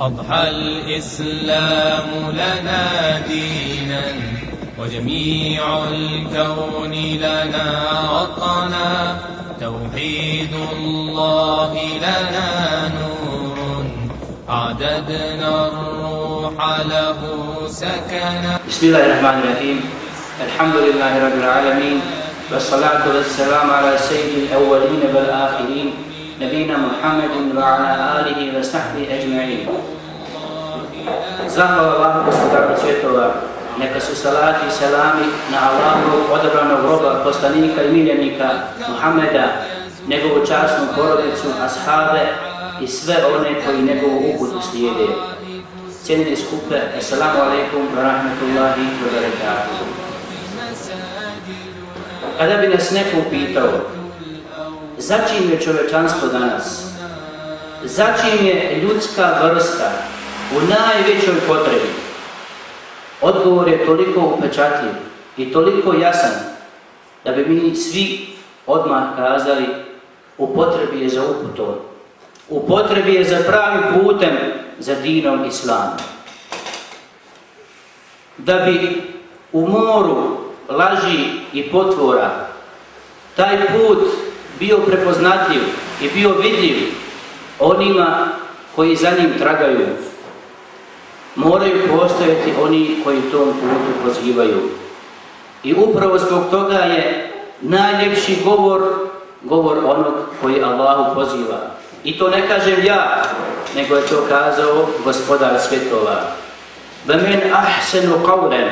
أضحى الإسلام لنا دينا وجميع الكون لنا وطنا. توحيد الله لنا نور أعددنا الروح له سكنا. بسم الله الرحمن الرحيم. الحمد لله رب العالمين والصلاة والسلام على سيد الأولين والآخرين نبينا محمد وعلى آله وصحبه أجمعين Zahvala Allahu gospodaru svjetova, neka su salati i selami na Allahu odabranog roba, poslanika i miljenika Muhammeda, njegovu časnu porodicu, ashabe i sve one koji njegovu uputu slijede. Cijenine skupe, assalamu alaikum wa rahmatullahi wa barakatuhu. Kada bi nas neko upitao, začin je čovečanstvo danas? Začin je ljudska vrsta u najvećoj potrebi? Odgovor je toliko upečatljiv i toliko jasan da bi mi svi odmah kazali u potrebi je za uputom, u potrebi je za pravim putem za dinom Islama. Da bi u moru laži i potvora taj put bio prepoznatljiv i bio vidljiv onima koji za njim tragaju. Moraju postojati oni koji tom putu pozivaju. I upravo zbog toga je najljepši govor, govor onog koji Allahu poziva. I to ne kažem ja, nego je to kazao gospodar svjetova. وَمِنْ أَحْسَنُ قَوْلًا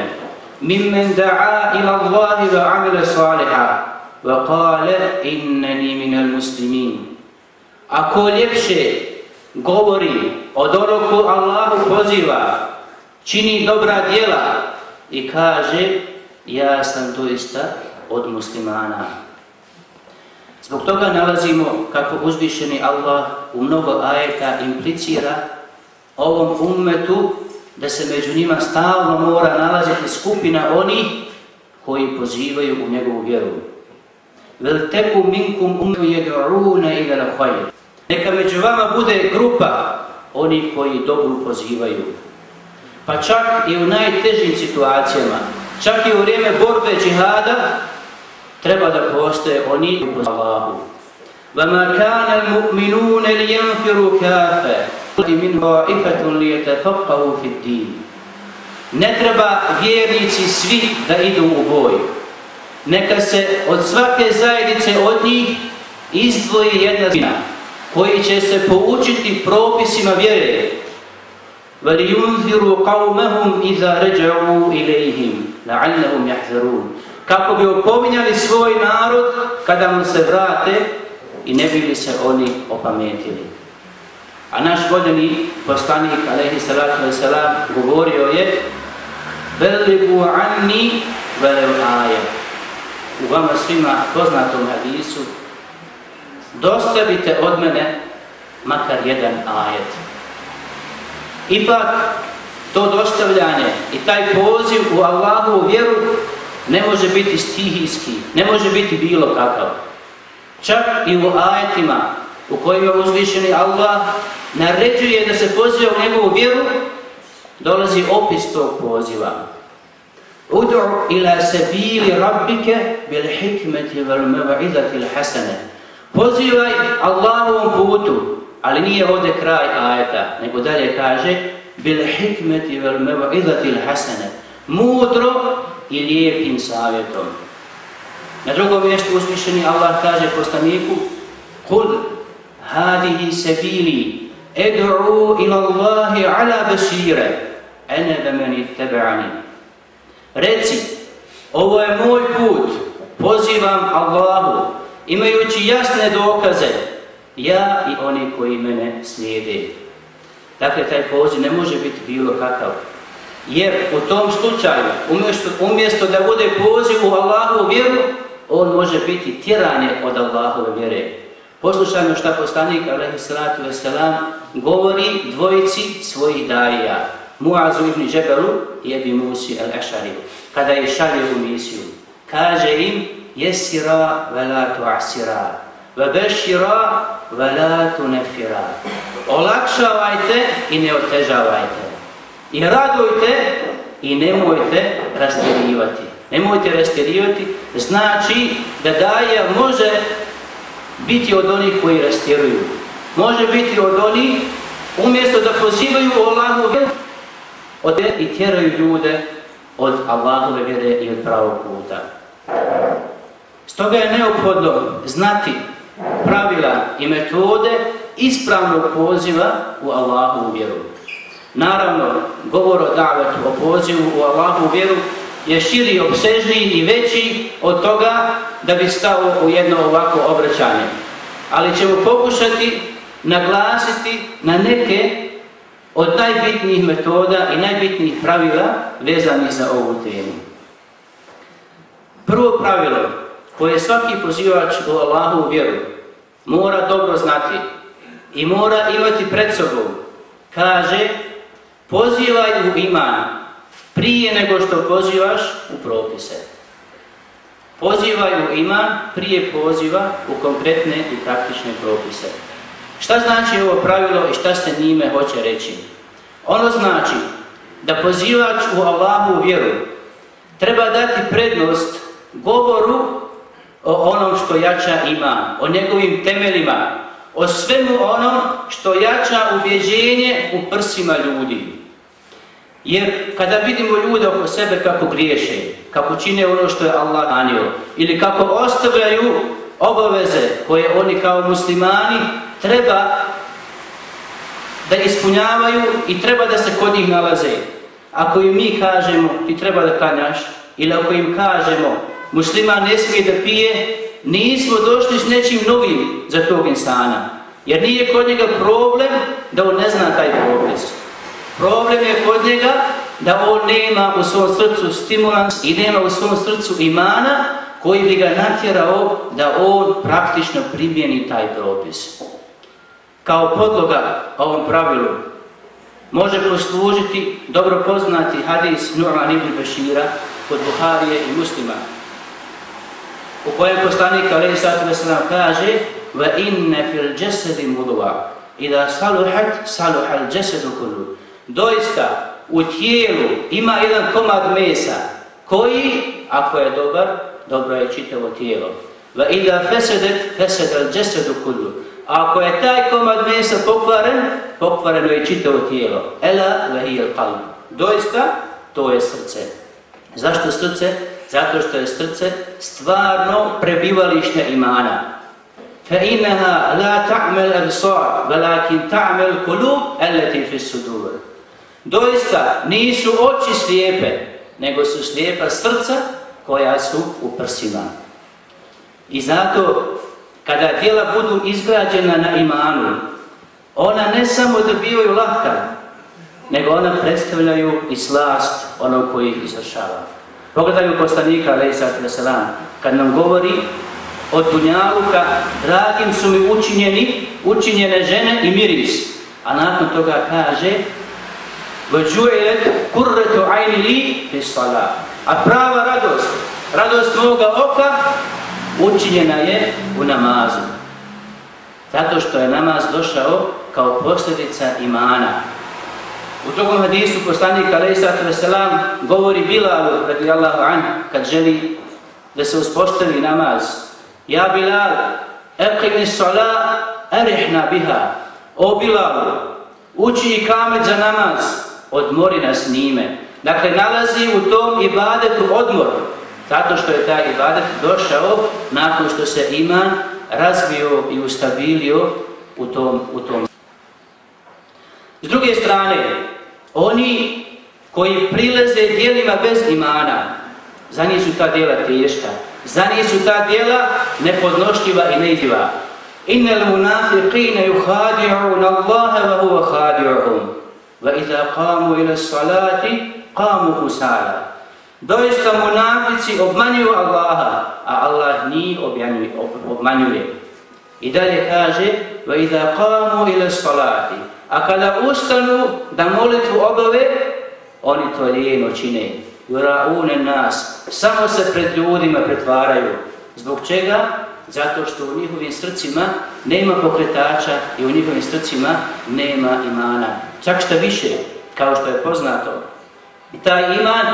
مِمَّنْ دَعَا إِلَى اللَّهِ وَعَمِلَ صَالِحًا وَقَالَ إِنَّنِي مِنَ الْمُسْلِمِينَ Ako ljepše govori od onog ko Allahu poziva, čini dobra djela i kaže ja sam doista od muslimana. Zbog toga nalazimo kako uzvišeni Allah u mnogo ajeta implicira ovom ummetu da se među njima stalno mora nalaziti skupina onih koji pozivaju u njegovu vjeru. Vel teku minkum umu jedu'una ila la khayr. Neka među vama bude grupa oni koji dobru pozivaju. Pa čak i u najtežim situacijama, čak i u vrijeme borbe džihada, treba da postoje oni koji pozivaju Allahu. وَمَا كَانَ الْمُؤْمِنُونَ لِيَنْفِرُوا كَافَ مِنْ وَائِفَةٌ لِيَتَفَقَّهُ فِي الدِّينِ Ne treba vjernici svi da idu u boj. Neka se od svake zajednice od njih izdvoji jedna zina koji će se poučiti propisima vjere. وَلِيُنْذِرُوا قَوْمَهُمْ إِذَا رَجَعُوا إِلَيْهِمْ لَعَلَّهُمْ يَحْذَرُونَ Kako bi opominjali svoj narod kada mu se vrate i ne bili se oni opametili. A naš voljeni poslanik, alaihi salatu wa salam, govorio je Beligu anni velev aja. U vama svima poznatom hadisu dostavite od mene makar jedan ajet. Ipak, to dostavljanje i taj poziv u Allahovu vjeru ne može biti stihijski, ne može biti bilo kakav. Čak i u ajetima u kojima uzvišeni Allah naređuje da se poziva u njegovu vjeru, dolazi opis tog poziva. Udu ila sabili rabbike bil hikmeti vel meva'idati l'hasane. Pozivaj Allahovom putu, ali nije ovdje kraj ajeta, nego dalje kaže bil hikmeti vel meva'idati l'hasane. Mudro i lijepim savjetom. Na drugom mjestu uzvišeni Allah kaže postaniku Kul hadihi sabili ed'u ila Allahi ala basire ene da meni tebe'ani. Reci, ovo je moj put, pozivam Allahu, imajući jasne dokaze, ja i oni koji mene slijede. Dakle, taj poziv ne može biti bilo kakav. Jer u tom slučaju, umjesto, umjesto da bude poziv u Allahu vjeru, on može biti tjeranje od Allahove vjere. Poslušajmo šta poslanik, alaihi salatu wasalam, govori dvojici svojih darija. Muazu ibn Džebelu i Ebi Musi al-Ešari. Kada je šalje u misiju, kaže im jesira velatu asira, vebešira velatu nefira. Olakšavajte i ne otežavajte. I radujte i nemojte rastirivati. Nemojte rastirivati, znači da daje može biti od onih koji rastiruju. Može biti od onih, umjesto da pozivaju Allahu Ode i tjeraju ljude od Allahove vjere i od pravog puta. Stoga je neophodno znati pravila i metode ispravnog poziva u Allahovu vjeru. Naravno, govor o davetu, o pozivu u Allahovu vjeru je širi, obsežniji i veći od toga da bi stao u jedno ovako obraćanje. Ali ćemo pokušati naglasiti na neke od najbitnijih metoda i najbitnijih pravila vezanih za ovu temu. Prvo pravilo koje svaki pozivač u Allahu vjeru mora dobro znati i mora imati pred sobom, kaže pozivaj u iman prije nego što pozivaš u propise. Pozivaj u iman prije poziva u konkretne i praktične propise. Šta znači ovo pravilo i šta se njime hoće reći? Ono znači da pozivač u Allahu vjeru treba dati prednost govoru o onom što jača ima, o njegovim temeljima, o svemu onom što jača ubjeđenje u prsima ljudi. Jer kada vidimo ljude oko sebe kako griješe, kako čine ono što je Allah danio, ili kako ostavljaju obaveze koje oni kao muslimani treba da ispunjavaju i treba da se kod njih nalaze. Ako im mi kažemo ti treba da klanjaš, ili ako im kažemo musliman ne smije da pije, nismo došli s nečim novim za tog insana. Jer nije kod njega problem da on ne zna taj propis. Problem je kod njega da on nema u svom srcu stimulans i nema u svom srcu imana koji bi ga natjerao da on praktično primjeni taj propis kao podloga ovom pravilu. Može poslužiti dobro poznati hadis Nu'an ibn Bešira kod Buharije i muslima u kojem poslanik alaihi sallatu wasallam kaže va inne fil džesedi muduva i da saluhat saluhal džesedu kullu. Doista u tijelu ima jedan komad mesa koji ako je dobar dobro je čitavo tijelo. Va ida fesedet fesedal kullu ako je taj komad mesa pokvaren, pokvareno je čitavo tijelo. Ela vehi il qalb. Doista, to je srce. Zašto srce? Zato što je srce stvarno prebivalište imana. Fa inaha la ta'mal absar, walakin ta'mal qulub allati fi sudur. Doista nisu oči slijepe, nego su slijepa srca koja su u prsima. I zato kada tijela budu izgrađena na imanu, ona ne samo dobivaju lahka, nego ona predstavljaju i slast onog koji ih izvršava. Pogledaju poslanika, alaih sallatu kad nam govori od dunjaluka, dragim su mi učinjeni, učinjene žene i miris. A nakon toga kaže, وَجُعِلَتْ كُرَّةُ عَيْنِ لِي فِي صَلَا A prava radost, radost moga oka, učinjena je u namazu. Zato što je namaz došao kao posljedica imana. U drugom hadisu poslanik alaihissalatu wasalam govori Bilalu radijallahu an kad želi da se uspostavi namaz. Ja Bilal, eqini sala, erihna biha. O Bilalu, uči i kamet za namaz, odmori nas njime. Dakle, nalazi u tom ibadetu odmor, Zato što je taj ibadet došao nakon što se iman razvio i ustabilio u tom, u tom. S druge strane, oni koji prileze dijelima bez imana, za njih su ta dijela teška, za njih su ta dijela nepodnošljiva i neidljiva. Inna l-munafiqine yuhadi'un Allahe wa huwa khadi'uhum. Wa idha qamu ila salati, qamu kusala. Doista munafici obmanjuju Allaha, a Allah njih obmanjuje. I dalje kaže, وَإِذَا قَامُوا إِلَى الصَّلَاتِ A kada ustanu da molitvu obave, oni to lijeno čine. يُرَعُونَ nas, Samo se pred ljudima pretvaraju. Zbog čega? zato što u njihovim srcima nema pokretača i u njihovim srcima nema imana. Čak što više, kao što je poznato. I taj iman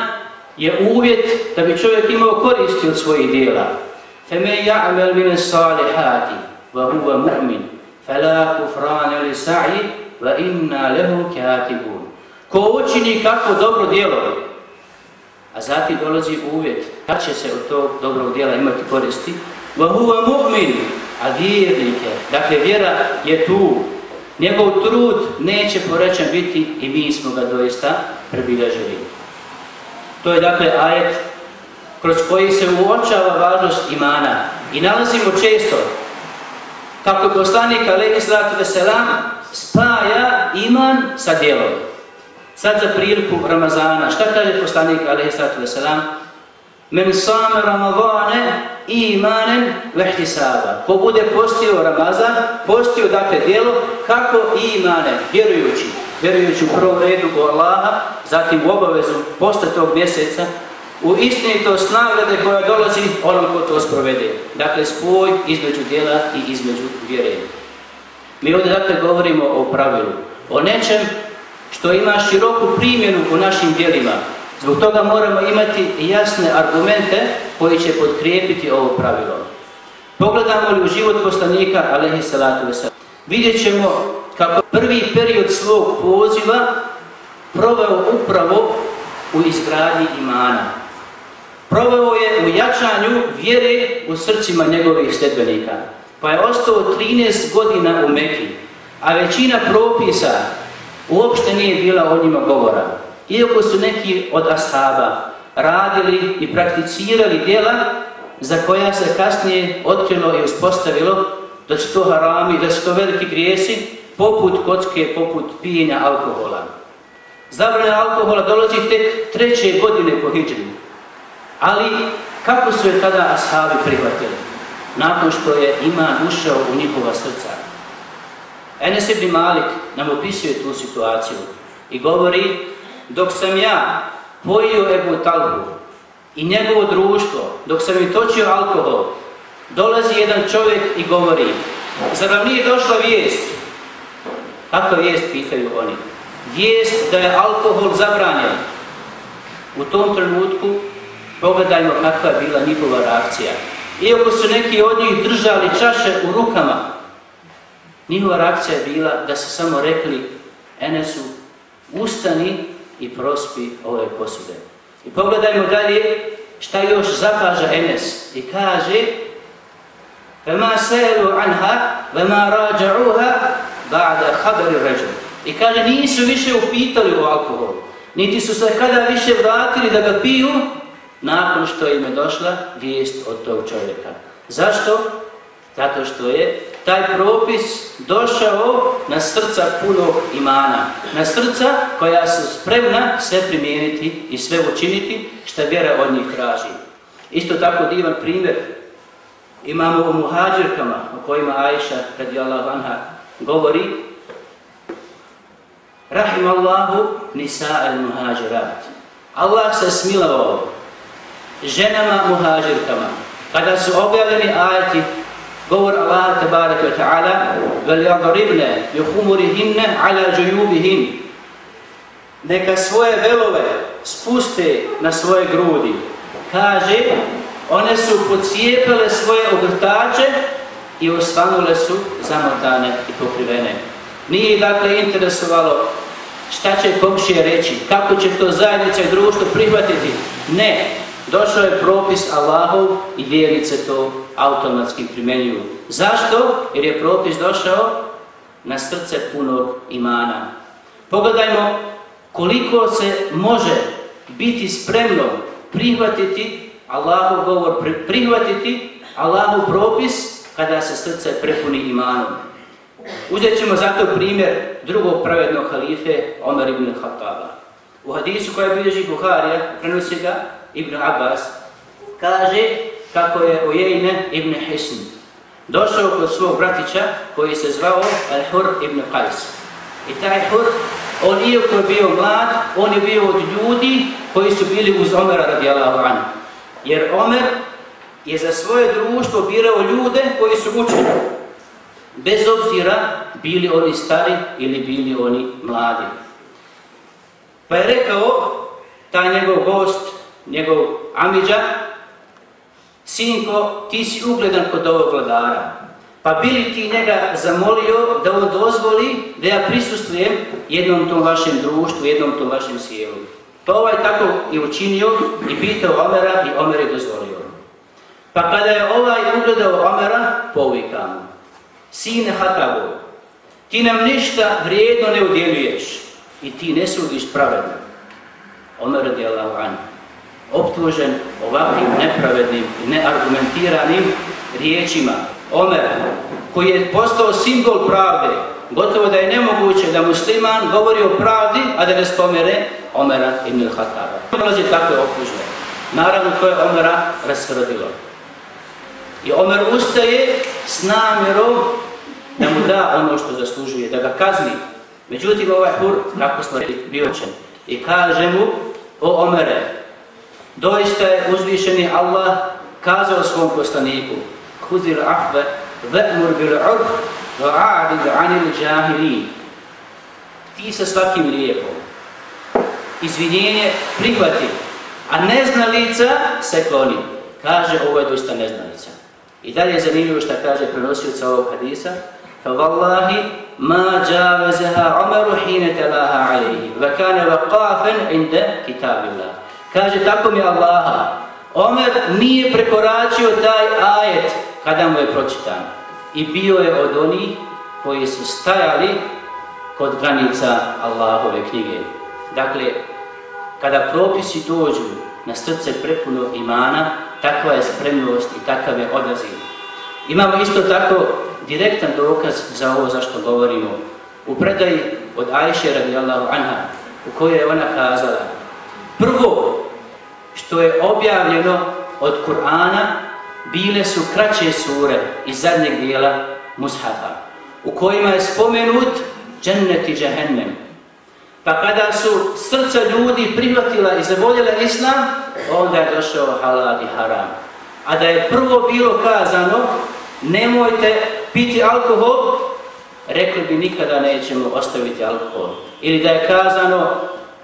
je uvjet da bi čovjek imao koristi od svojih dijela. فَمَنْ يَعْمَلْ مِنَ الصَّالِحَاتِ وَهُوَ مُؤْمِنٌ فَلَا كُفْرَانَ لِسَعِي وَإِنَّا لَهُ كَاتِبُونَ Ko učini kako dobro djelo, a zatim dolazi uvjet kad će se od tog dobrog djela imati koristi, وَهُوَ مُؤْمِنٌ A vjernik je, dakle vjera je tu, njegov trud neće porećan biti i mi smo ga doista prebilježili. To je dakle ajet kroz koji se uočava važnost imana i nalazimo često kako je poslanik alaihi sallatu veselam spaja iman sa djelom. Sad za priliku Ramazana, šta kaže poslanik alaihi sallatu veselam? Men same Ramazane imanen vehtisaba. Ko bude postio Ramazan, postio dakle djelo, kako imanen, vjerujući. Vjerujući u prvom redu u Allaha, zatim u obavezu posta tog mjeseca, u istinitost nagrade koja dolazi onom ko to sprovede. Dakle, spoj između djela i između vjerenja. Mi ovdje dakle govorimo o pravilu, o nečem što ima široku primjenu u našim djelima. Zbog toga moramo imati jasne argumente koji će podkrijepiti ovo pravilo. Pogledamo li u život poslanika, alaihi salatu wasalam, vidjet ćemo kako prvi period svog poziva proveo upravo u izgradnji imana. Proveo je u jačanju vjere u srcima njegovih sledbenika. Pa je ostao 13 godina u Mekiji, a većina propisa uopšte nije bila o njima govora. Iako su neki od ashaba radili i prakticirali djela za koja se kasnije otkrilo i uspostavilo da su to harami, da su to veliki grijesi, poput kocke, poput pijenja alkohola. Zabrana alkohola dolazi tek treće godine po hijđu. Ali kako su je tada ashabi prihvatili? Nakon što je iman ušao u njihova srca. Enes ibn Malik nam opisuje tu situaciju i govori dok sam ja pojio Ebu Talbu i njegovo društvo, dok sam im točio alkohol, dolazi jedan čovjek i govori zar vam nije došla vijest? Kakva vijest, pitaju oni? Vijest da je alkohol zabranjen. U tom trenutku pogledajmo kakva je bila njihova reakcija. Iako su neki od njih držali čaše u rukama, njihova reakcija je bila da se samo rekli Enesu, ustani i prospi ove posude. I pogledajmo dalje šta još zakaže Enes i kaže فما سألوا عنها وما rađa'uha, ba'da خبر الرجل I kaže, nisu više upitali o alkoholu, niti su se kada više vratili da ga piju, nakon što im je došla vijest od tog čovjeka. Zašto? Zato što je taj propis došao na srca punog imana, na srca koja su spremna sve primijeniti i sve učiniti što vjera od njih traži. Isto tako divan primjer Imamo o muhađirkama o kojima Aisha radi Allah vanha govori Rahim Allahu nisa al muhađirat. Allah se smilovao ženama muhađirkama. Kada su objavljeni ajati govor Allah tabaraka wa ta'ala veli adribne bi humurihinne ala džujubihin neka svoje velove spuste na svoje grudi. Kaže one su pocijepale svoje ogrtače i osvanule su zamotane i pokrivene. Nije dakle interesovalo šta će komšije reći, kako će to zajednica i društvo prihvatiti. Ne, došao je propis Allahov i vjernice to automatski primenjuju. Zašto? Jer je propis došao na srce punog imana. Pogledajmo koliko se može biti spremno prihvatiti Allahov govor, prihvatiti Allahov propis kada se srce prepuni imanom. Uzet ćemo zato primjer drugog pravednog halife, Omer ibn Khattaba. U hadisu koja bilježi Buharija, prenosi ga Ibn Abbas, kaže kako je Ujejne ibn Hisn došao kod svog bratića koji se zvao Al-Hur ibn Qais. I taj Hur, on iako je bio mlad, on je bio od ljudi koji su bili uz Omera radijalahu anhu. Jer Omer je za svoje društvo birao ljude koji su učeni. Bez obzira bili oni stari ili bili oni mladi. Pa je rekao taj njegov gost, njegov Amidža, sinko, ti si ugledan kod ovog vladara. Pa bili ti njega zamolio da on dozvoli da ja prisustujem jednom tom vašem društvu, jednom tom vašem sjelu. Pa ovaj tako i učinio i pitao Omera i Omer je dozvolio. Pa kada je ovaj ugledao Omera, povikao mu. Sine Hatabu, ti nam ništa vrijedno ne udjeljuješ i ti ne sudiš pravedno. Omer radi Allahu anhu, optužen ovakvim nepravednim i neargumentiranim riječima. Omer, koji je postao simbol pravde, gotovo da je nemoguće da musliman govori o pravdi, a da ne spomene Omera ibn Khattaba. Dolazi takve optužbe. Naravno, to je Omera rasvrdilo. I Omer ustaje s namjerom da mu da ono što zaslužuje, da ga kazni. Međutim, ovaj hur, kako smo bio učen, i kaže mu, o Omere, doista je uzvišeni Allah kazao svom poslaniku, huzir ahve, ve'mur bil urf, va'adid anil džahilin. Ti sa svakim lijepom. Izvinjenje prihvati, a neznalica se kloni. Kaže, ovo je doista neznalica. I dalje je zanimljivo što kaže prenosioca ovog hadisa. Fa vallahi ma javazaha حِينَ تَلَاهَا عَلَيْهِ وَكَانَ وَقَافًا عِنْدَ كِتَابِ اللَّهِ kitabillah. Kaže, tako mi Allaha. Omer nije prekoračio taj ajet kada mu je pročitan. I bio je od onih koji su stajali kod granica Allahove knjige. Dakle, kada propisi dođu na srce prepuno imana, takva je spremnost i takav je odaziv. Imamo isto tako direktan dokaz za ovo zašto govorimo. U predaji od Ajše radijallahu anha, u kojoj je ona kazala, prvo što je objavljeno od Kur'ana, bile su kraće sure iz zadnjeg dijela Mushafa, u kojima je spomenut džennet i Pa kada su srca ljudi prihvatila i zavoljela islam, onda je došao halal i haram. A da je prvo bilo kazano, nemojte piti alkohol, rekli bi nikada nećemo ostaviti alkohol. Ili da je kazano,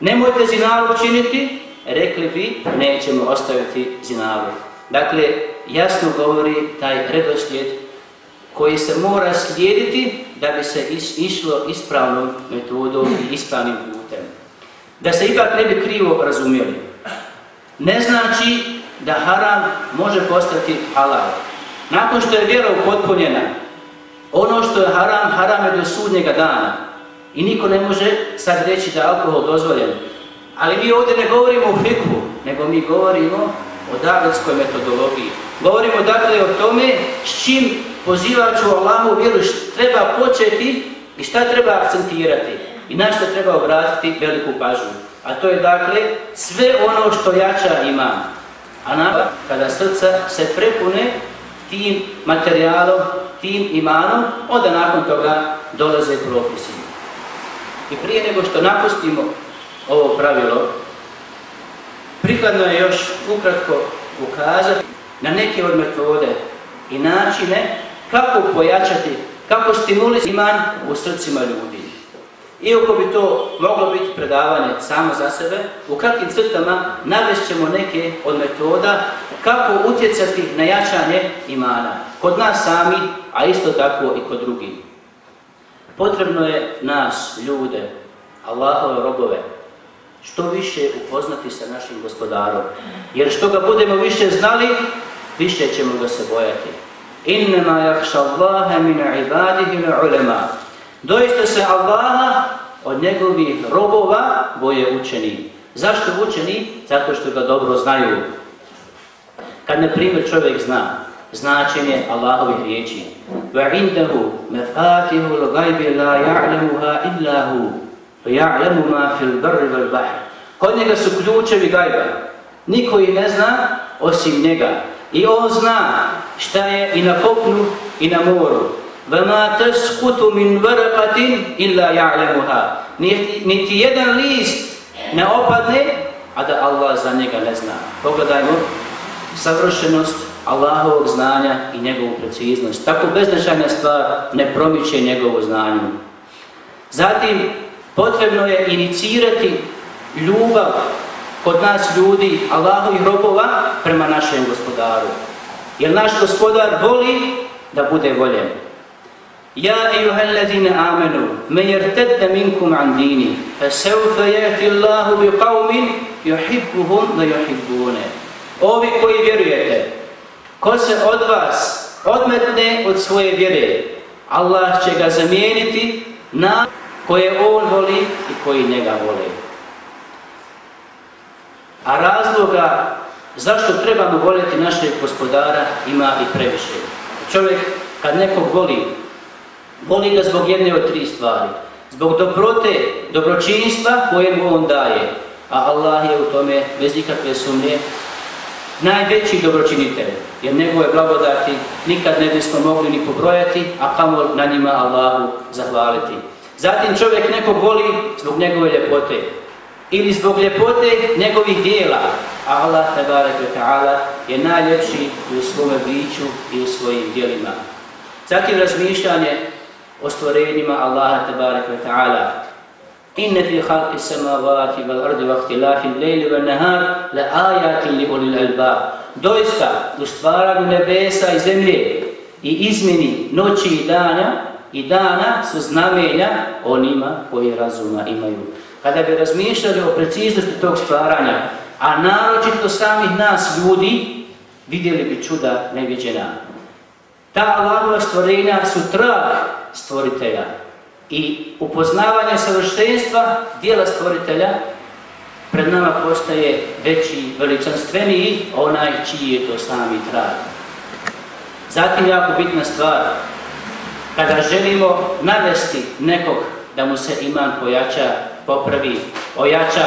nemojte zinalu činiti, rekli bi nećemo ostaviti zinalu. Dakle, jasno govori taj redoslijed koji se mora slijediti da bi se is, išlo ispravnom metodom i ispravnim putem. Da se ipak ne bi krivo razumijeli. Ne znači da haram može postati halal. Nakon što je vjera upotpunjena, ono što je haram, haram je do sudnjega dana. I niko ne može sad reći da je alkohol dozvoljen. Ali mi ovdje ne govorimo o fikhu, nego mi govorimo o davetskoj metodologiji. Govorimo dakle o tome s čim pozivač u Allahu vjeru treba početi i šta treba akcentirati i na što treba obratiti veliku pažnju. A to je dakle sve ono što jača ima. A nama, kada srca se prepune tim materijalom, tim imanom, onda nakon toga dolaze propisi. I prije nego što napustimo ovo pravilo, prikladno je još ukratko ukazati na neke od metode i načine kako pojačati, kako stimulisati iman u srcima ljudi. Iako bi to moglo biti predavanje samo za sebe, u kratkim crtama navešćemo neke od metoda kako utjecati na jačanje imana. Kod nas sami, a isto tako i kod drugih. Potrebno je nas, ljude, Allahove robove, što više upoznati sa našim gospodarom. Jer što ga budemo više znali, više ćemo ga se bojati. Innama yakša Allahe min ibadihi ulema. Doista se Allaha od njegovih robova boje učeni. Zašto učeni? Zato što ga dobro znaju. Kad, na primjer, čovjek zna značenje Allahovih riječi وَعِنْدَهُ مَفَاتِهُ الْغَيْبِ لَا يَعْلَمُهَا إِلَّا هُ وَيَعْلَمُ مَا فِي الْبَرِّ وَالْبَحْرِ Kod njega su ključevi gajba. Niko ih ne zna osim njega. I on zna šta je i na kopnu i na moru. وَمَا تَسْكُتُ مِنْ وَرَقَةٍ إِلَّا يَعْلَمُهَا Niti jedan list ne opadne, a da Allah za njega ne zna. Pogledajmo savršenost Allahovog znanja i njegovu preciznost. Tako beznačajna stvar ne promiče njegovu znanju. Zatim, potrebno je inicirati ljubav kod nas ljudi, Allahovih robova, prema našem gospodaru. Jer naš gospodar voli da bude voljen. Ja ejuhel ladine amenu, me jertedde minkum an dini, fe seufe jehti Allahu bi qavmin, johibbuhum da johibbune. Ovi koji vjerujete, ko se od vas odmetne od svoje vjere, Allah će ga zamijeniti na koje on voli i koji njega vole. A razloga zašto trebamo voljeti našeg gospodara ima i previše. Čovjek kad nekog voli, voli ga zbog jedne od tri stvari. Zbog dobrote, dobročinstva koje mu on daje. A Allah je u tome, bez ikakve sumnje, najveći dobročinitelj. Jer njegove blagodati nikad ne bismo mogli ni pobrojati, a kamo na njima Allahu zahvaliti. Zatim čovjek nekog voli zbog njegove ljepote ili zbog ljepote njegovih dijela. Allah ta'ala je najljepši i u svome biću i u svojim dijelima. Zatim razmišljanje o stvorenjima Allaha ta'ala. Inne fi halki samavati val ardi wa ihtilafi lejli wa nahar la ajati li ulil albab. Doista u stvaranju nebesa i zemlje i izmeni noći i dana i dana su znamenja onima koji razuma imaju. Kada bi razmišljali o preciznosti tog stvaranja, a naročito samih nas ljudi, vidjeli bi čuda neviđena. Ta Allahova stvorenja su trag stvoritelja i upoznavanje savršenstva dijela stvoritelja pred nama postaje veći, veličanstveniji onaj čiji je to sami trag. Zatim jako bitna stvar, kada želimo navesti nekog da mu se iman pojača, popravi, ojača,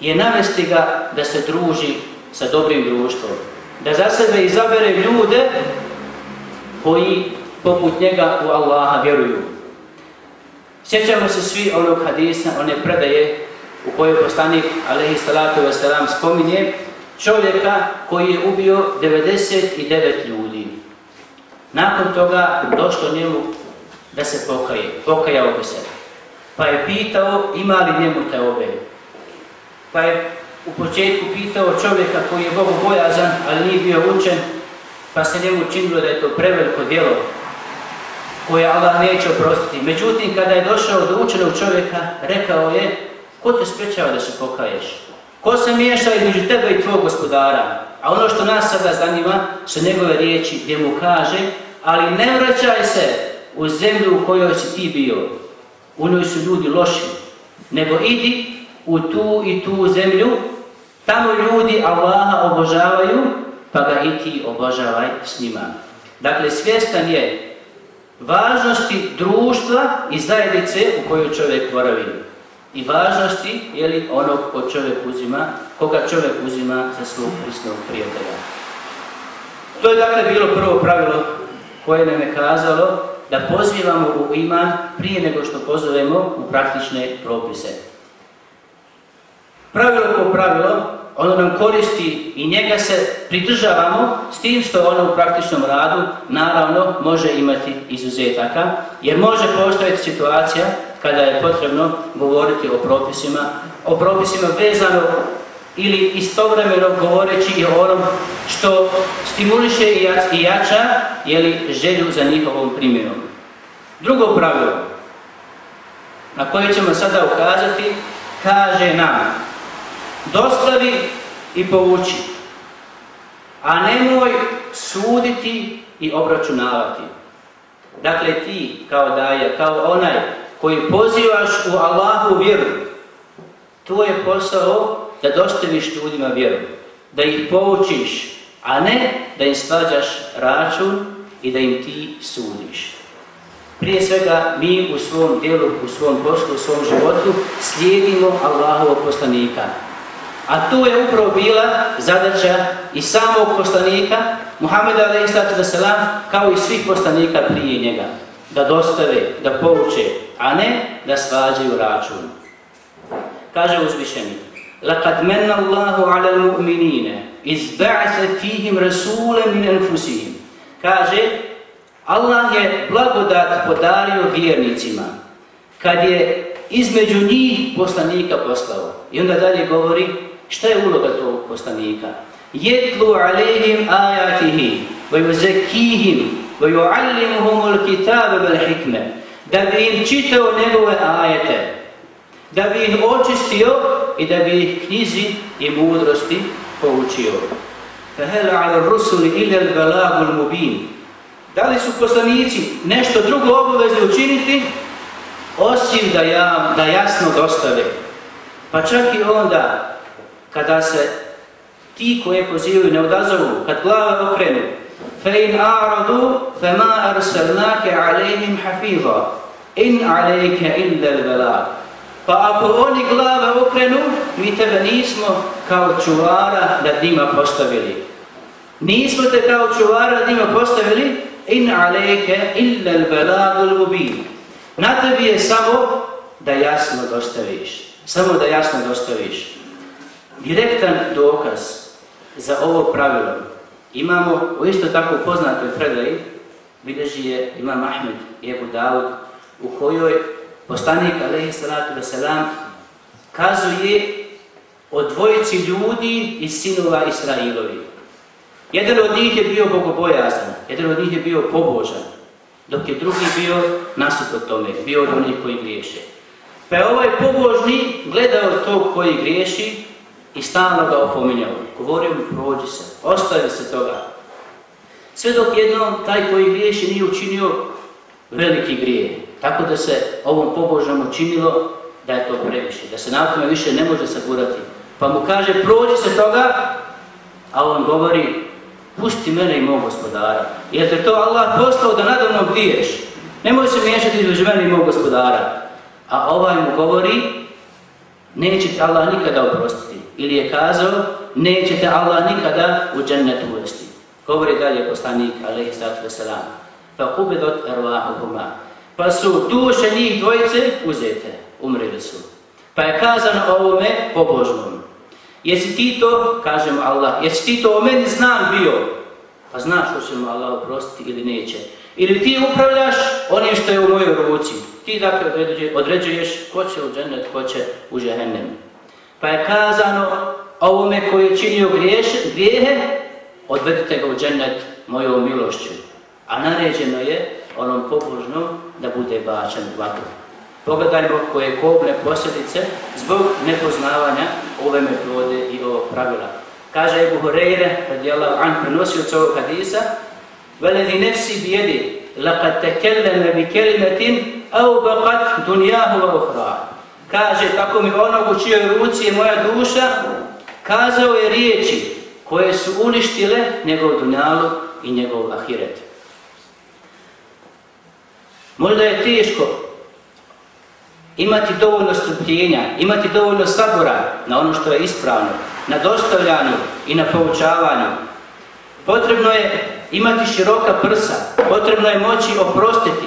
je navesti ga da se druži sa dobrim društvom, da za sebe izabere ljude koji poput njega u Allaha vjeruju. Sjećamo se svi onog hadisa, one predaje u kojoj poslanik alaihi salatu wasalam, spominje čovjeka koji je ubio 99 ljudi. Nakon toga došlo njemu da se pokaje, pokajao bi se. Pa je pitao ima li njemu te obe. Pa je u početku pitao čovjeka koji je Bogu bojazan, ali nije bio učen, pa se njemu činilo da je to preveliko djelo koje Allah neće oprostiti. Međutim, kada je došao do učenog čovjeka, rekao je, ko te sprečava da se pokaješ? Ko se miješa između tebe i tvojeg gospodara? A ono što nas sada zanima su njegove riječi gdje mu kaže, ali ne vraćaj se u zemlju u kojoj si ti bio. U njoj su ljudi loši. Nego idi u tu i tu zemlju, tamo ljudi Allaha obožavaju, pa ga i ti obožavaj s njima. Dakle, svjestan je važnosti društva i zajednice u kojoj čovjek boravi. I važnosti je li onog ko čovjek uzima, koga čovjek uzima za svog prisnog prijatelja. To je dakle bilo prvo pravilo koje nam je kazalo da pozivamo u iman prije nego što pozovemo u praktične propise. Pravilo ko pravilo, ono nam koristi i njega se pridržavamo s tim što ono u praktičnom radu naravno može imati izuzetaka, jer može postojati situacija kada je potrebno govoriti o propisima, o propisima vezano ili istovremeno govoreći i o onom što stimuliše i jača jeli, želju za njihovom primjenom. Drugo pravilo na koje ćemo sada ukazati kaže nam dostavi i povuči, a nemoj suditi i obračunavati. Dakle, ti kao daja, kao onaj koji pozivaš u Allahu vjeru, to je posao da dostaviš ljudima vjeru, da ih poučiš, a ne da im svađaš račun i da im ti sudiš. Prije svega, mi u svom dijelu, u svom poslu, u svom životu slijedimo Allahovog poslanika. A tu je upravo bila zadaća i samog poslanika, Muhammeda a.s. kao i svih poslanika prije njega, da dostave, da pouče, a ne da svađaju račun. Kaže uzvišeni, لَقَدْ مَنَّ اللَّهُ عَلَى الْمُؤْمِنِينَ izba'se fihim rasulem min enfusihim. Kaže, Allah je blagodat podario vjernicima kad je između njih poslanika poslao. I onda dalje govori šta je uloga tog poslanika. Jetlu alehim ajatihi, wa yuzakihim, wa yuallimuhum al-kitabe vel hikme. Da bi im čitao njegove ajete, da bi ih očistio i da bi ih knjizi i mudrosti poučio. Fahel ala rusuli ila al-balagu al-mubin. Da li su poslanici nešto drugo obavezni učiniti osim da, ja, da jasno dostave. Pa čak i onda kada se ti koje pozivaju ne odazovu, kad glava okrenu, فَإِنْ أَعْرَضُوا فَمَا أَرْسَلْنَاكَ عَلَيْهِمْ حَفِيظًا in alejke illa l-vela. Pa ako oni glave okrenu, mi tebe nismo kao čuvara da dima postavili. Nismo te kao čuvara da dima postavili, in alejke illa l-vela l-ubin. Na tebi je samo da jasno dostaviš. Samo da jasno dostaviš. Direktan dokaz za ovo pravilo imamo u isto tako poznatoj predaji, bideži je Imam Ahmed i Ebu Dawud u kojoj poslanik alaihi salatu wasalam kazuje o dvojici ljudi i sinova Israilovi. Jedan od njih je bio bogobojazan, jedan od njih je bio pobožan, dok je drugi bio nasuprot tome, bio od onih koji griješe. Pa je ovaj pobožni gledao to koji griješi i stalno ga opominjao. Govorio mu, prođi se, ostavi se toga. Sve dok jednom taj koji griješi nije učinio veliki grijeh. Tako da se ovom pobožnom učinilo da je to previše, da se na tome više ne može sagurati. Pa mu kaže, prođi se toga, a on govori, pusti mene i mog gospodara. Jer te to Allah poslao da nadavno griješ. Nemoj se miješati između mene i mog gospodara. A ovaj mu govori, neće te Allah nikada oprostiti. Ili je kazao, neće te Allah nikada u džennet uvesti. Govori dalje poslanik, alaihi sallatu wasalam. Pa kubidot ervahuhuma. Pa su duše njih dvojice uzete, umrili su. Pa je kazano ovome pobožnom. Jesi ti to, kažemo Allah, jesi ti to o meni znan bio? Pa znaš što će mu Allah oprostiti ili neće. Ili ti upravljaš onim što je u mojoj ruci. Ti dakle određuješ ko će u džennet, ko će u žehennem. Pa je kazano ovome koji je činio griješ, grijehe, odvedite ga u džennet mojom milošću. A naređeno je onom pobožnom da bude bačan u vatru. Pogledajmo koje kobne posljedice zbog nepoznavanja ove metode i ovog pravila. Kaže Ebu Horeire, radijallahu an, prenosioc ovog hadisa, Veledi nefsi bijedi, lakad tekelleme bi kelimetin, au baqat dunjahu wa uhra. Kaže, tako mi onog u čijoj ruci je moja duša, kazao je riječi koje su uništile njegov dunjalu i njegov ahiret. Možda je teško imati dovoljno strpljenja, imati dovoljno sabora na ono što je ispravno, na dostavljanju i na poučavanju. Potrebno je imati široka prsa, potrebno je moći oprostiti,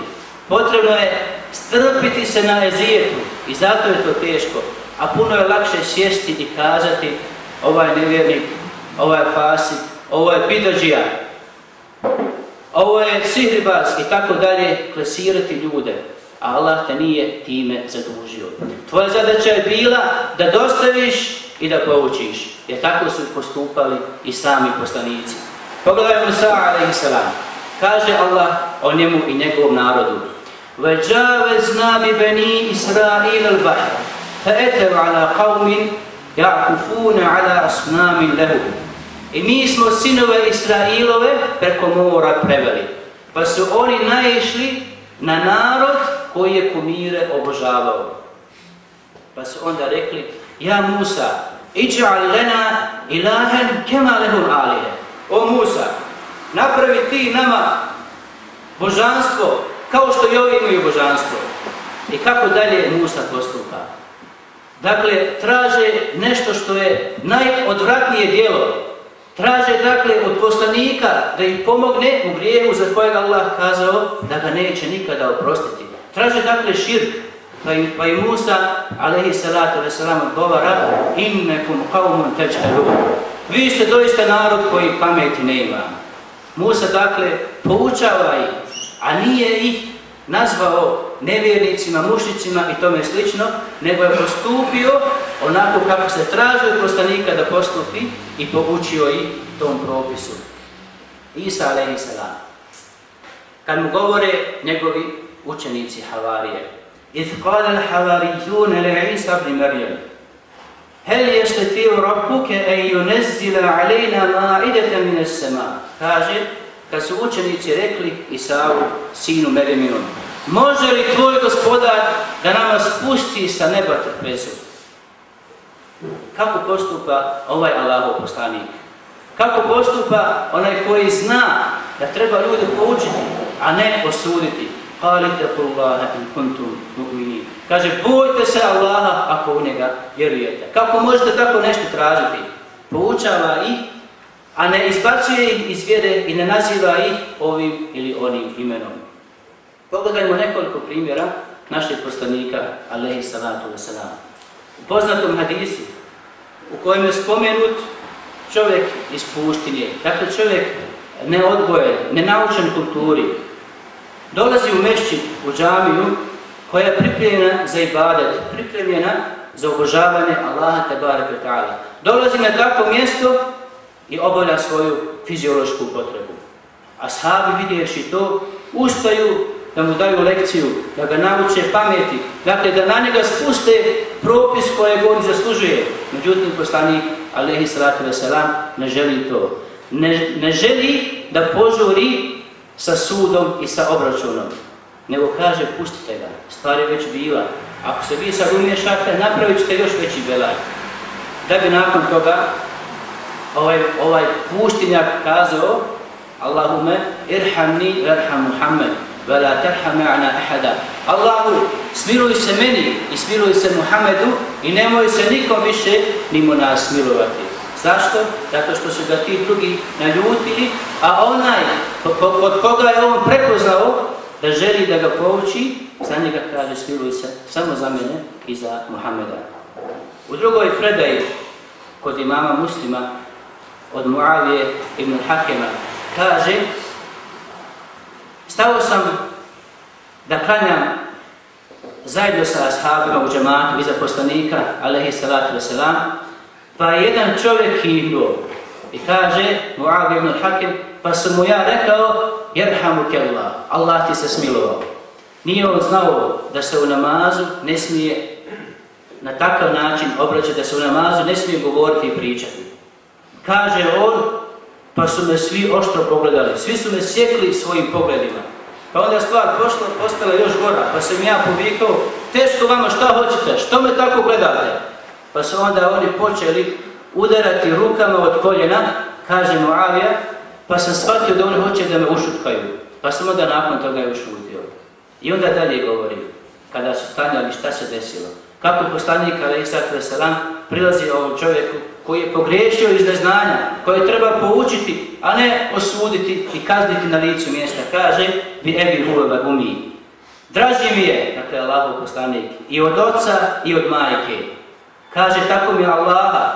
potrebno je strpiti se na ezijetu i zato je to teško. A puno je lakše sjesti i kazati ovaj nevjernik, ovaj fasik, ovaj je ovo je sihribas i tako dalje, klesirati ljude. Allah te nije time zadužio. Tvoja zadaća je bila da dostaviš i da poučiš. Jer tako su postupali i sami poslanici. Pogledaj Musa a.s. Kaže Allah o njemu i njegovom narodu. وَجَاوَزْنَا بِبَنِي إِسْرَائِيلَ الْبَحْرَ فَأَتَوْ عَلَى قَوْمٍ يَعْكُفُونَ عَلَى أَصْنَامٍ لَهُ I mi smo sinove Israilove preko mora preveli. Pa su oni naišli na narod koji je kumire obožavao. Pa su onda rekli, ja Musa, iđa'al lena ilahen kema lehum alihe. O Musa, napravi ti nama božanstvo kao što i ovi imaju božanstvo. I kako dalje Musa postupa? Dakle, traže nešto što je najodvratnije dijelo. Traže, dakle, od poslanika da ih pomogne u grijehu za kojeg Allah kazao da ga neće nikada oprostiti. Traže dakle širk, pa i, pa i Musa, alaihi salatu veselam, odgovara innekum qavmun teđheru. vi ste doista narod koji pameti ne ima. Musa dakle poučava ih, a nije ih nazvao nevjernicima, mušnicima i tome slično, nego je postupio onako kako se traži od poslanika da postupi i poučio ih tom propisu. Isa alaihi salam. Kad mu govore njegovi učenici Havarije, إذ قال الحواريون لعيسى بن مريم هل يستطيع ربك أن ينزل علينا مائدة من السماء kaže kad su učenici rekli Isavu, sinu Mereminom, može li tvoj gospodar da nama spusti sa neba trpezu? Kako postupa ovaj Allahov poslanik? Kako postupa onaj koji zna da treba ljude poučiti, a ne osuditi? Qalite Allaha in kuntum mu'minin. Kaže, bojte se Allaha ako u njega vjerujete. Kako možete tako nešto tražiti? Poučava ih, a ne izbacuje ih iz vjere i ne naziva ih ovim ili onim imenom. Pogledajmo nekoliko primjera našeg poslanika, alaihi salatu wasalam. U poznatom hadisu, u kojem je spomenut čovjek iz pustinje, dakle čovjek neodgojen, nenaučen kulturi, dolazi u mešćid, u džamiju, koja je pripremljena za ibadet, pripremljena za obožavanje Allaha tebara ta'ala. Dolazi na takvo mjesto i obavlja svoju fiziološku potrebu. Ashabi vidješi to, ustaju da mu daju lekciju, da ga nauče pameti, dakle da na njega spuste propis kojeg on zaslužuje. Međutim, poslanik, alaihi salatu veselam, ne želi to. Ne, ne želi da požuri sa sudom i sa obračunom. Nego kaže, pustite ga, stvar je već bila. Ako se vi sad umješate, napravit ćete još veći belaj. Da bi nakon toga ovaj, ovaj puštinjak kazao, Allahume, irhamni, irham Muhammed, وَلَا terham ma'na أَحَدًا Allahu, smiluj se meni i smiluj se Muhammedu i nemoj se nikom više nimo nas smilovati. Zašto? Zato što su ga ti drugi naljutili, a onaj kod koga je on prepoznao da želi da ga pouči, za njega kaže smiluj se samo za mene i za Muhammeda. U drugoj predaji kod imama muslima od Muavije ibn Hakema kaže stao sam da klanjam zajedno sa ashabima u džematu iza poslanika alaihi salatu wasalam Pa jedan čovjek kihnuo i kaže Mu'ad ibn Hakim, pa sam mu ja rekao, jerhamu Allah, Allah ti se smilovao. Nije on znao da se u namazu ne smije na takav način obraćati, da se u namazu ne smije govoriti i pričati. Kaže on, pa su me svi oštro pogledali, svi su me sjekli svojim pogledima. Pa onda stvar pošla, postala još gora, pa sam ja povikao, teško vama šta hoćete, što me tako gledate? Pa su onda oni počeli udarati rukama od koljena, kaže Muavija, pa sam shvatio da oni hoće da me ušutkaju. Pa sam onda nakon toga je ušutio. I onda dalje govori, kada su stanjali šta se desilo. Kako je poslanik Aleyhisselat Veselam prilazi ovom čovjeku koji je pogriješio iz neznanja, koje treba poučiti, a ne osuditi i kazniti na licu mjesta. Kaže, bi ebi huveba gumi. Draži mi je, dakle, Allahov poslanik, i od oca i od majke. Kaže, tako mi Allaha,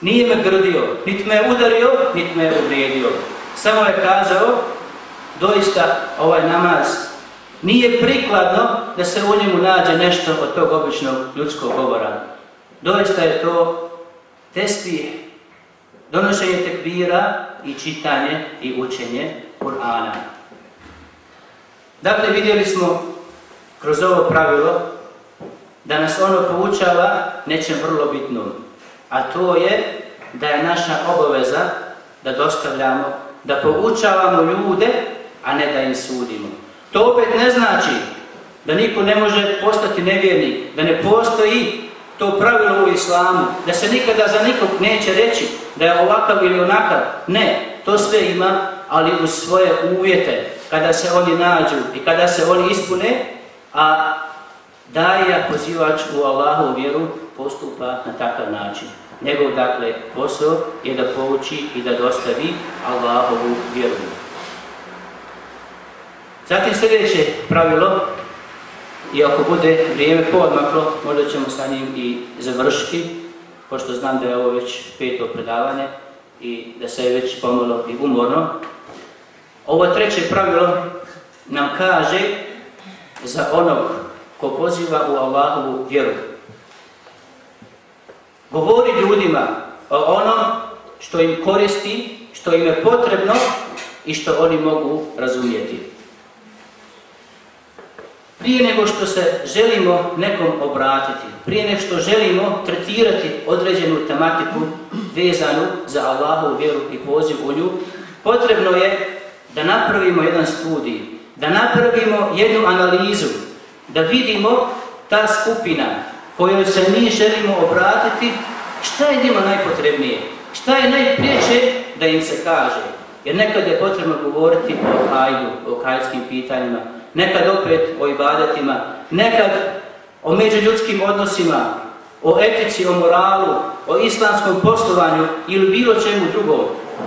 nije me grdio, niti me udario, niti me uvrijedio. Samo je kazao, doista ovaj namaz nije prikladno da se u njemu nađe nešto od tog običnog ljudskog govora. Doista je to tespih, donošenje tekbira i čitanje i učenje Kur'ana. Dakle, vidjeli smo kroz ovo pravilo da nas ono poučava nečem vrlo bitnom. A to je da je naša obaveza da dostavljamo, da poučavamo ljude, a ne da im sudimo. To opet ne znači da niko ne može postati nevjernik, da ne postoji to pravilo u islamu, da se nikada za nikog neće reći da je ovakav ili onakav. Ne, to sve ima, ali u svoje uvjete, kada se oni nađu i kada se oni ispune, a daja pozivač u Allahu vjeru postupa na takav način. Njegov, dakle, posao je da pouči i da dostavi Allahovu vjeru. Zatim sljedeće pravilo, i ako bude vrijeme poodmaklo, možda ćemo sa njim i završiti, pošto znam da je ovo već peto predavanje i da se je već pomalo i umorno. Ovo treće pravilo nam kaže za onog ko poziva u Allahovu vjeru. Govori ljudima o onom što im koristi, što im je potrebno i što oni mogu razumijeti. Prije nego što se želimo nekom obratiti, prije nego što želimo tretirati određenu tematiku vezanu za Allahu vjeru i poziv u nju, potrebno je da napravimo jedan studij, da napravimo jednu analizu, da vidimo ta skupina kojoj se mi želimo obratiti, šta je njima najpotrebnije, šta je najpriječe da im se kaže. Jer nekad je potrebno govoriti o hajdu, o hajdskim pitanjima, nekad opet o ibadetima, nekad o međuljudskim odnosima, o etici, o moralu, o islamskom poslovanju ili bilo čemu drugom.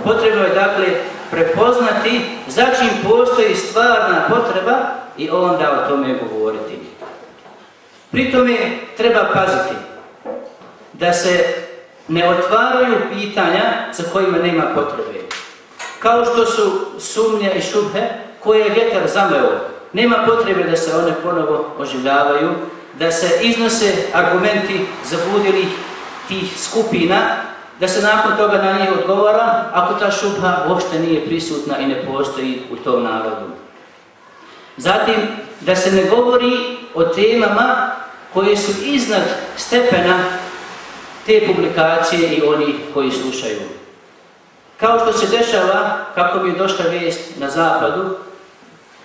Potrebno je dakle prepoznati za čim postoji stvarna potreba i onda o tome govoriti. Pri tome treba paziti da se ne otvaraju pitanja za kojima nema potrebe. Kao što su sumnje i šubhe koje je vjetar zameo, nema potrebe da se one ponovo oživljavaju, da se iznose argumenti zabudilih tih skupina, da se nakon toga na njih odgovara, ako ta šubha uopšte nije prisutna i ne postoji u tom narodu. Zatim, da se ne govori o temama koje su iznad stepena te publikacije i oni koji slušaju. Kao što se dešava, kako bi došla vijest na zapadu,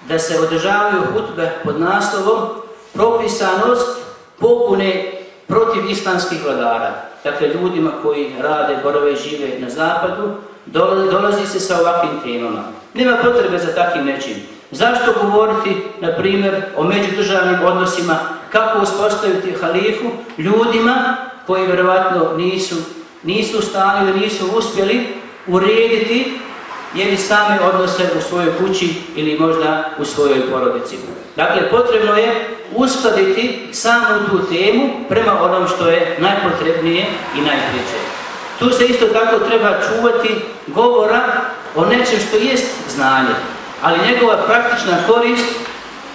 da se održavaju hutbe pod naslovom propisanost pobune protiv islamskih vladara. Dakle, ljudima koji rade, borove i žive na zapadu, dolazi se sa ovakvim temama. Nema potrebe za takvim nečim. Zašto govoriti, na primjer, o međudržavnim odnosima, kako uspostaviti halifu ljudima koji vjerovatno nisu, nisu stali ili nisu uspjeli urediti ili same odnose u svojoj kući ili možda u svojoj porodici. Dakle, potrebno je uskladiti samu tu temu prema onom što je najpotrebnije i najpriče. Tu se isto tako treba čuvati govora o nečem što jest znanje, ali njegova praktična korist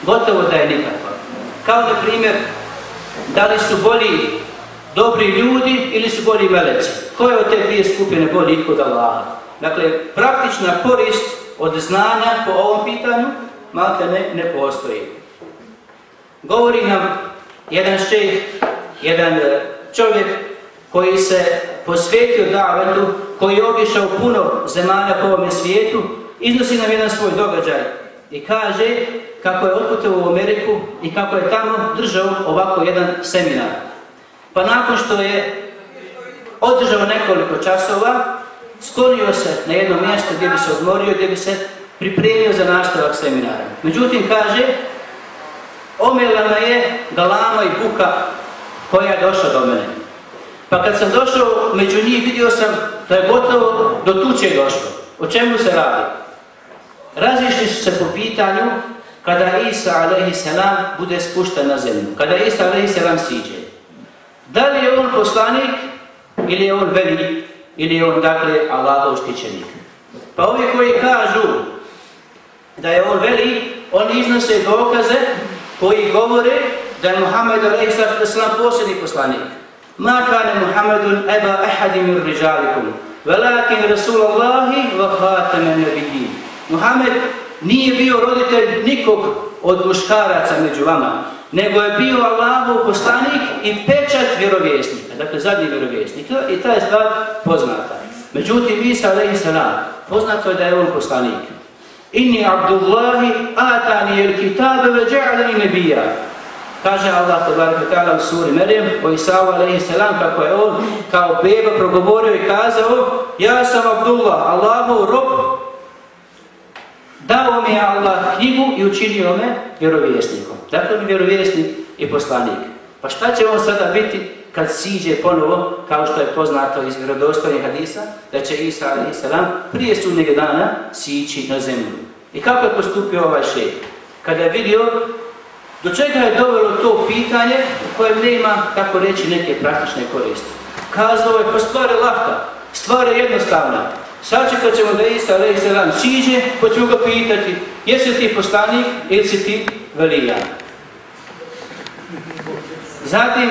gotovo da je nikakva. Kao na primjer, da li su bolji dobri ljudi ili su bolji veleci? Ko je od te dvije skupine bolji kod Allaha? Dakle, praktična korist od znanja po ovom pitanju malte ne, ne postoji. Govori nam jedan šejh, jedan e, čovjek koji se posvetio davetu, koji je obišao puno zemalja po ovom svijetu, iznosi nam jedan svoj događaj i kaže kako je otputio u Ameriku i kako je tamo držao ovako jedan seminar. Pa nakon što je održao nekoliko časova, sklonio se na jedno mjesto gdje bi se odmorio, gdje bi se pripremio za nastavak seminara. Međutim, kaže, omelana je galama i buka koja je došla do mene. Pa kad sam došao među njih, vidio sam da je gotovo do tuče došlo. O čemu se radi? Razišli su se po pitanju kada Isa a.s. bude spušten na zemlju. Kada Isa a.s. siđe. Da li je on poslanik ili je on velik ili je on dakle Allahov štićenik. Pa ovi koji kažu da je on veli, oni iznose dokaze koji govore da je Muhammed a.s. posljedni poslanik. Ma kane Muhammedun eba ahadi min rijalikum, velakin Rasulallahi wa khatame nebidin. Muhammed nije bio roditelj nikog od muškaraca među vama, nego je bio Allahov poslanik i pečat vjerovjesnika, dakle zadnji vjerovjesnik. I ta je stvar poznata. Međutim, Isa a.s. poznato je da je on poslanik. Inni abdullahi atani il kitabe ve dja'alani nebija. Kaže Allah tabaraka ta'ala u suri Merijem o Isao salam, kako je on kao beba progovorio i kazao Ja sam Abdullah, Allahov rob Dao mi je Allah knjigu i učinio me vjerovjesnikom. Dakle mi vjerovjesnik i poslanik. Pa šta će on sada biti kad siđe ponovo, kao što je poznato iz vjerodostojnih hadisa, da će Isa a.s. prije sudnjeg dana sići na zemlju. I kako je postupio ovaj šejh? Kada je vidio do čega je dovelo to pitanje u kojem nema, tako reći, neke praktične koriste. Kazao je, pa stvar je lahka, stvar je jednostavna. Sačekat ćemo da Isa alaih sallam siđe, pa ću ga pitati, jesi ti poslanik ili si ti velija? Zatim,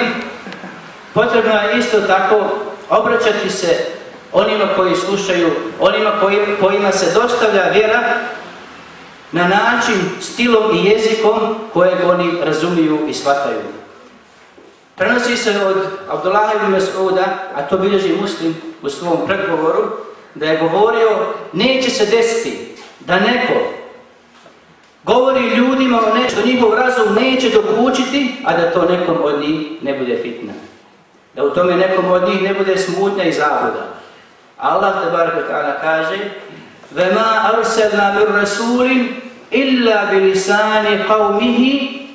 potrebno je isto tako obraćati se onima koji slušaju, onima koji, kojima se dostavlja vjera na način, stilom i jezikom kojeg oni razumiju i shvataju. Prenosi se od Abdullah ibn Mas'uda, a to bilježi muslim u svom pregovoru, da je govorio neće se desiti da neko govori ljudima o nešto, njihov razum neće dokučiti, a da to nekom od njih ne bude fitna. Da u tome nekom od njih ne bude smutnja i zabuda. Allah te baraka ta'ala kaže وَمَا أَرْسَلْنَا مِرْ رَسُولٍ إِلَّا بِلِسَانِ قَوْمِهِ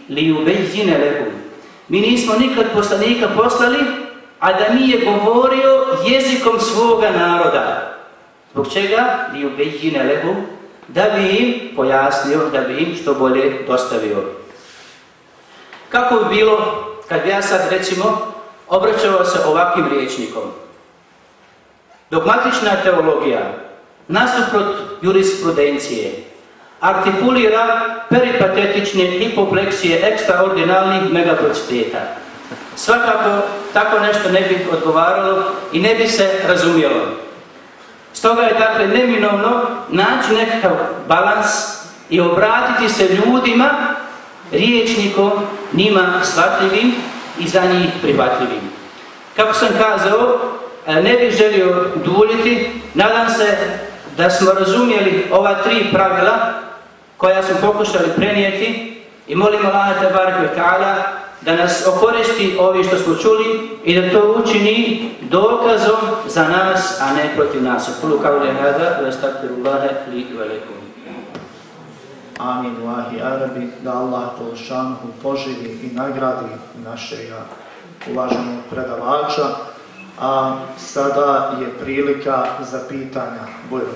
لِيُبَيِّنَ لَهُمْ Mi nismo nikad poslanika poslali, a da nije govorio jezikom svoga naroda. Zbog čega? Li ubejine lehu, da bi im pojasnio, da bi im što bolje dostavio. Kako bi bilo kad bi ja sad recimo obraćao se ovakvim riječnikom? Dogmatična teologija, nasuprot jurisprudencije, artikulira peripatetične hipopleksije ekstraordinalnih megaprociteta. Svakako tako nešto ne bi odgovaralo i ne bi se razumjelo. Stoga je dakle neminovno naći nekakav balans i obratiti se ljudima, riječnikom, njima shvatljivim i za njih prihvatljivim. Kako sam kazao, e, ne bih želio duljiti, nadam se da smo razumjeli ova tri pravila koja smo pokušali prenijeti i molimo Allah ta'ala da nas okoristi ovi što smo čuli i da to učini dokazom za nas, a ne protiv nas. Kulu kao li hada, da stakfiru Allahe li velikum. Amin, Allahi Arabi, da Allah to šanhu poživi i nagradi našeg uvaženog predavača. A sada je prilika za pitanja. Bojro.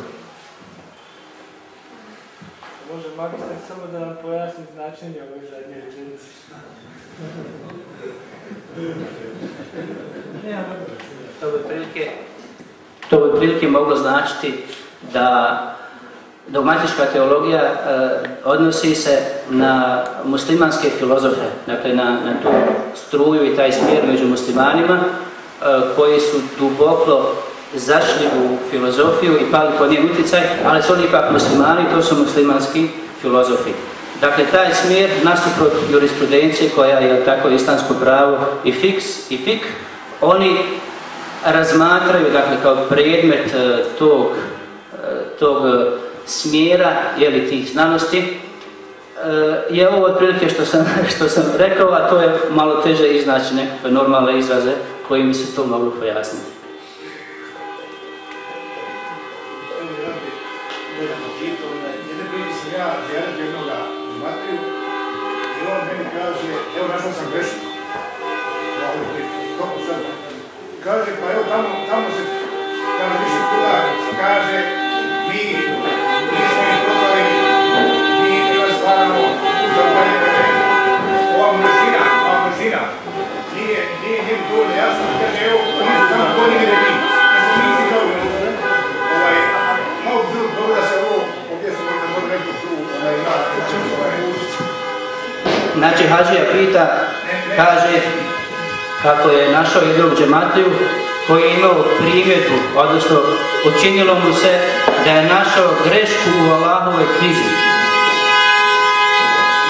Može magistar samo da nam pojasni značenje ove zadnje rečenice. To bi prilike, to bi prilike moglo značiti da dogmatička teologija e, odnosi se na muslimanske filozofe, dakle na, na tu struju i taj smjer među muslimanima e, koji su duboko zašli u filozofiju i pali pod njen utjecaj, ali su oni ipak muslimani, to su muslimanski filozofi. Dakle, taj smjer nasuprot jurisprudencije koja je tako islamsko pravo i fiks i fik, oni razmatraju dakle, kao predmet e, tog, e, tog e, smjera jeli, tih znanosti, e, je ovo otprilike što sam, što sam rekao, a to je malo teže iznaći nekakve normalne izraze kojim se to mogu pojasniti. Kaže, pa evo tamo, tamo se, kaže, više kuda, kaže, mi, mi smo ih poslali, mi treba stvaramo, za dalje, kaže, ova množina, ova množina, nije, nije, nije dovoljno. Jasno, kaže, evo, oni su tamo bolji nego mi, ne smo mi si kao ovaj, malo bi bilo dobro da se ovo, ovdje se možda možda neko tu, ovaj, na, ovaj, Znači, Hađija pita, kaže, kako je našao jednog džematliju koji je imao primjetu, odnosno učinilo mu se da je našao grešku u Allahove knjizi.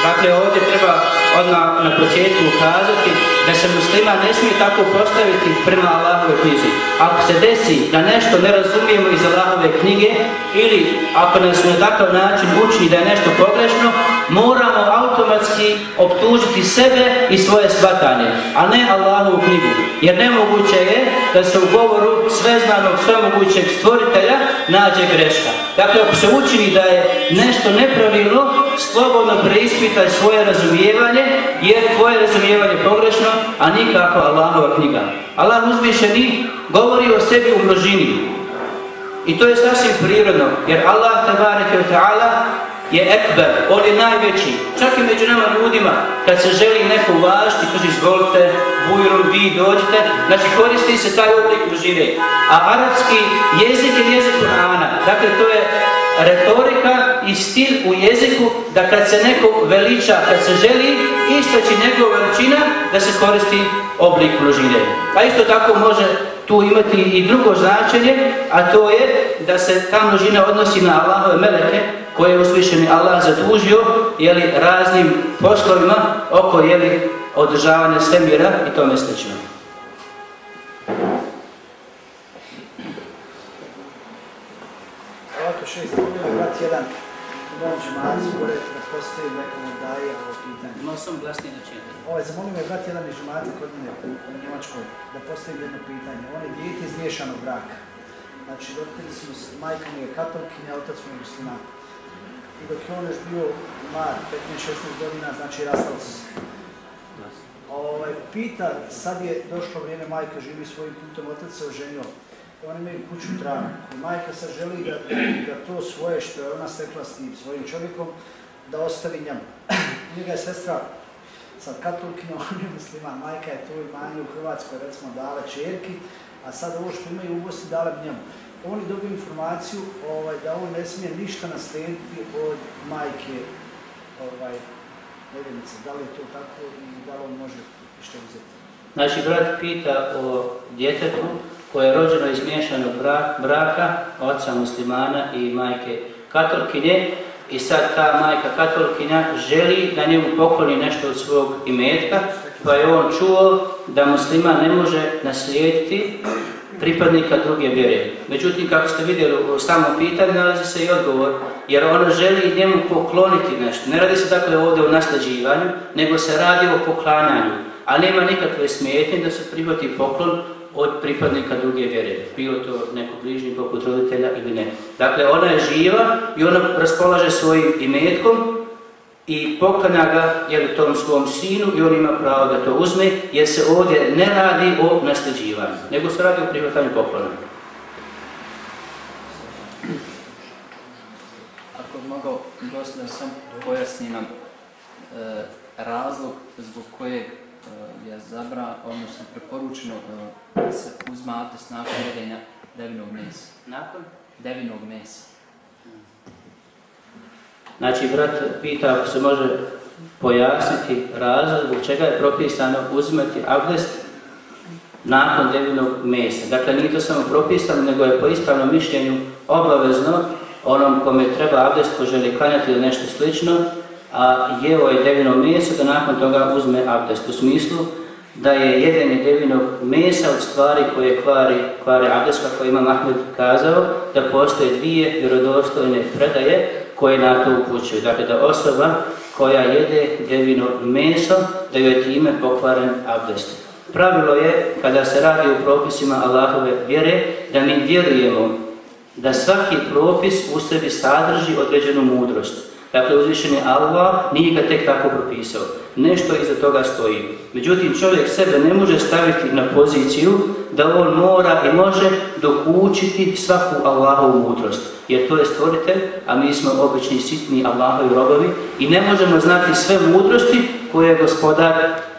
Dakle, ovdje treba odmah na početku ukazati da se muslima ne smije tako postaviti prema Allahove knjizi. Ako se desi da nešto ne razumijemo iz Allahove knjige ili ako nas na takav način uči da je nešto pogrešno, moramo automatski optužiti sebe i svoje shvatanje, a ne Allahovu knjigu. Jer nemoguće je da se u govoru sveznanog, svemogućeg stvoritelja nađe greška. Dakle, ako se učini da je nešto nepravilno, slobodno preispitaj svoje razumijevanje, jer tvoje razumijevanje je pogrešno, a nikako Allahova knjiga. Allah uzvišeni govori o sebi u množini. I to je sasvim prirodno, jer Allah tabareke wa ta'ala je ekber, on je najveći. Čak i među nama ljudima, kad se želi neko uvažiti, kaže izvolite, bujrom, vi dođite, znači koristi se taj oblik množine. A arapski jezik je jezik Kur'ana, dakle to je retorika i stil u jeziku da kad se neko veliča, kad se želi istaći njegova veličina, da se koristi oblik množine. A pa isto tako može tu imati i drugo značenje, a to je da se ta množina odnosi na Allahove meleke, koje je usvišeni Allah zadužio jeli, raznim poslovima oko jeli, održavanja svemira i tome slično. Ovako šest, ovdje brat jedan, jedan džemac, gore da postoji nekom daje ovo pitanje. Imao sam glasnije na četiri. Ovaj, zamolio me brat jedan iz džemata kod mene u, Njemačkoj da postavim jedno pitanje. On je dijete iz miješanog braka. Znači, roditelji su, majka mu je katolkinja, otac mu je musliman. I dok je on još bio mar, 15-16 godina, znači rastao se. Ovaj, pita, sad je došlo vrijeme, majka živi svojim putom, otac se oženio. Oni imaju kuću travu. I majka sad želi da, da to svoje što je ona stekla s tim svojim čovjekom, da ostavi njemu. Njega je sestra sad katolkinja, on je musliman, majka je to imanje u Hrvatskoj, recimo, dala čerki, a sad ovo što imaju u Bosni dala njemu. Oni dobiju informaciju ovaj, da on ne smije ništa naslijediti od majke ovaj, nevjernice. Da li je to tako i da li on može što uzeti? Znači, brat pita o djetetu koje je rođeno iz miješanog braka, oca muslimana i majke katolkinje, i sad ta majka katolkinja želi da njemu pokloni nešto od svog imetka, pa je on čuo da musliman ne može naslijediti pripadnika druge vjere. Međutim, kako ste vidjeli u samom pitanju, nalazi se i odgovor, jer ona želi njemu pokloniti nešto. Ne radi se dakle ovdje o naslađivanju, nego se radi o poklanjanju, a nema nikakve smetnje da se prihvati poklon od pripadnika druge vjere, bilo to neko bližnji poput roditelja ili ne. Dakle, ona je živa i ona raspolaže svojim imetkom i poklanja ga jel, tom svom sinu i on ima pravo da to uzme, jer se ovdje ne radi o nasljeđivanju, nego se radi o prihvatanju poklona. Ako bi mogao gost da sam pojasni nam e, razlog zbog kojeg e, je zabra, odnosno preporučeno e, da se uzma abdest nakon jedenja devinog mesa. Nakon? Devinog mesa. Znači, brat pita ako se može pojasniti razlog zbog čega je propisano uzimati abdest nakon devinog mesa. Dakle, nije to samo propisano, nego je po ispravnom mišljenju obavezno onom kome treba abdest ko želi klanjati ili nešto slično, a jeo je devino meso da nakon toga uzme abdest. U smislu da je jedenje devinog mesa od stvari koje kvari, kvari abdest, kako ima Mahmed kazao, da postoje dvije vjerodostojne predaje koje na to upućuju. Dakle, da osoba koja jede devino meso, da joj je time pokvaren abdest. Pravilo je, kada se radi o propisima Allahove vjere, da mi vjerujemo da svaki propis u sebi sadrži određenu mudrost. Dakle, uzvišen Allah, nije ga tek tako propisao. Nešto iza toga stoji. Međutim, čovjek sebe ne može staviti na poziciju da on mora i može dokučiti svaku Allahovu mudrost Jer to je stvoritelj, a mi smo obični sitni Allahovi robovi i ne možemo znati sve mudrosti koje je gospodar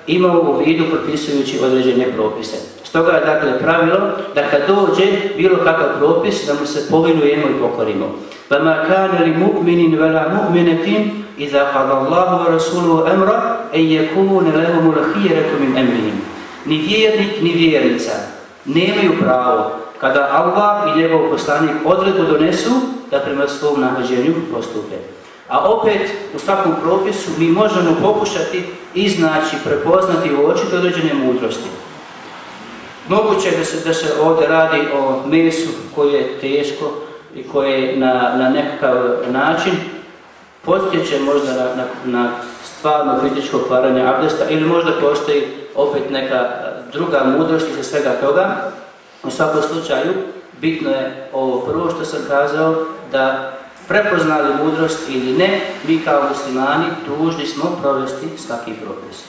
imao u vidu propisujući određene propise. Stoga je dakle pravilo da kad dođe bilo kakav propis da mu se povinujemo i pokorimo. فما كان لمؤمن ولا مؤمنة إذا قضى الله ورسوله أمرا أن يكون لهم الخيرة من أمرهم ni vjernik, ni vjernica nemaju pravo kada Allah i njegov poslanik odredbu donesu da prema svom nahođenju postupe. A opet u svakom propisu mi možemo pokušati iznaći, prepoznati u očito određene mudrosti. Moguće da se, da se ovdje radi o mesu koje je teško, i koje na, na nekakav način postjeće možda na, na, na stvarno kritičko kvaranje abdesta ili možda postoji opet neka druga mudrost iz svega toga. U svakom slučaju, bitno je ovo prvo što sam kazao, da prepoznali mudrost ili ne, mi kao muslimani dužni smo provesti svaki propis.